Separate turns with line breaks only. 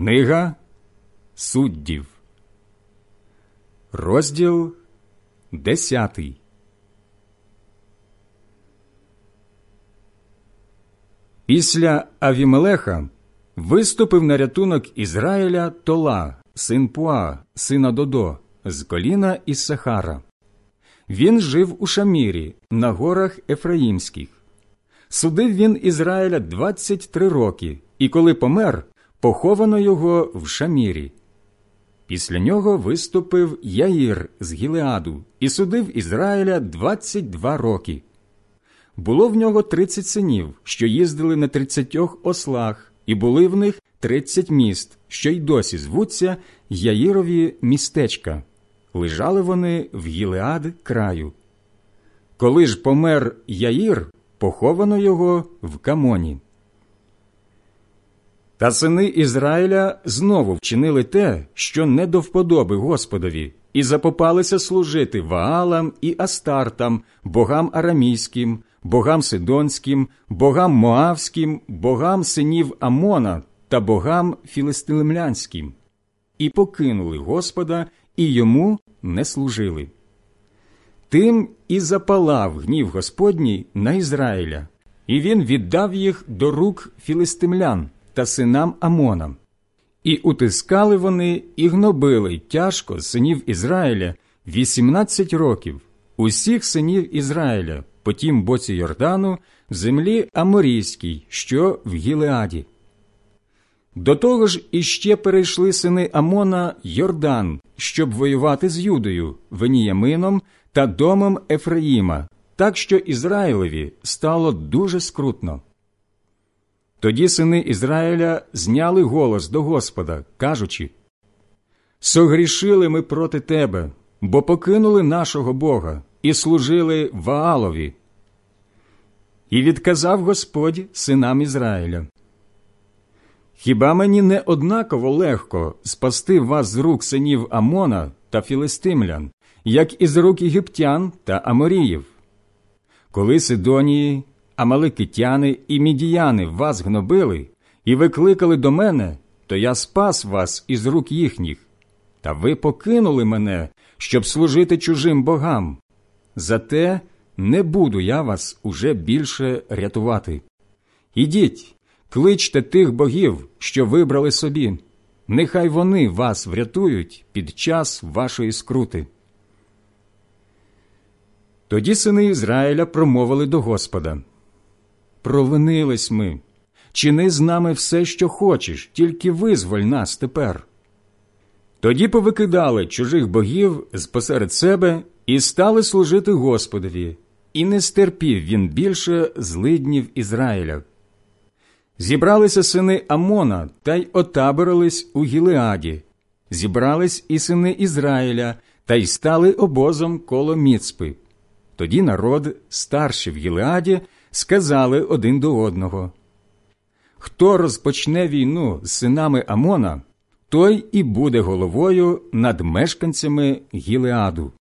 Книга суддів, розділ десятий. Після Авімелеха виступив на рятунок Ізраїля Тола, син Пуа, сина Додо, з коліна із Сахара. Він жив у Шамірі, на горах Ефраїмських. Судив він Ізраїля 23 роки, і коли помер, поховано його в Шамірі. Після нього виступив Яїр з Гілеаду і судив Ізраїля 22 роки. Було в нього 30 синів, що їздили на 30 ослах, і були в них 30 міст, що й досі звуться Яїрові містечка. Лежали вони в Гілеад краю. Коли ж помер Яїр, поховано його в Камоні. Та сини Ізраїля знову вчинили те, що не до вподоби Господові, і запопалися служити Ваалам і Астартам, богам арамійським, богам сидонським, богам моавським, богам синів Амона та богам філистимлянським, і покинули Господа, і йому не служили. Тим і запалав гнів Господній на Ізраїля, і він віддав їх до рук філистимлян та синам Амона. І утискали вони і гнобили тяжко синів Ізраїля вісімнадцять років, усіх синів Ізраїля, по тім боці Йордану, в землі Аморійській, що в Гілеаді. До того ж іще перейшли сини Амона Йордан, щоб воювати з Юдою, Веніямином та домом Ефраїма, так що Ізраїлеві стало дуже скрутно. Тоді сини Ізраїля зняли голос до Господа, кажучи Согрішили ми проти тебе, бо покинули нашого Бога і служили Ваалові. І відказав Господь синам Ізраїля. Хіба мені не однаково легко спасти вас з рук синів Амона та Філистимлян, як і з рук єгиптян та Аморіїв? Коли Сидонії амаликитяни і мідіяни вас гнобили і викликали до мене, то я спас вас із рук їхніх, та ви покинули мене, щоб служити чужим богам. Зате не буду я вас уже більше рятувати. Ідіть, кличте тих богів, що вибрали собі, нехай вони вас врятують під час вашої скрути. Тоді сини Ізраїля промовили до Господа провинились ми. Чини з нами все, що хочеш, тільки визволь нас тепер. Тоді повикидали чужих богів з посеред себе і стали служити Господові, і не стерпів він більше злиднів Ізраїля. Зібралися сини Амона та й отаборились у Гілеаді, зібрались і сини Ізраїля та й стали обозом коло Міцпи. Тоді народ, старший в Гілеаді, сказали один до одного Хто розпочне війну з синами Амона, той і буде головою над мешканцями Гілеаду.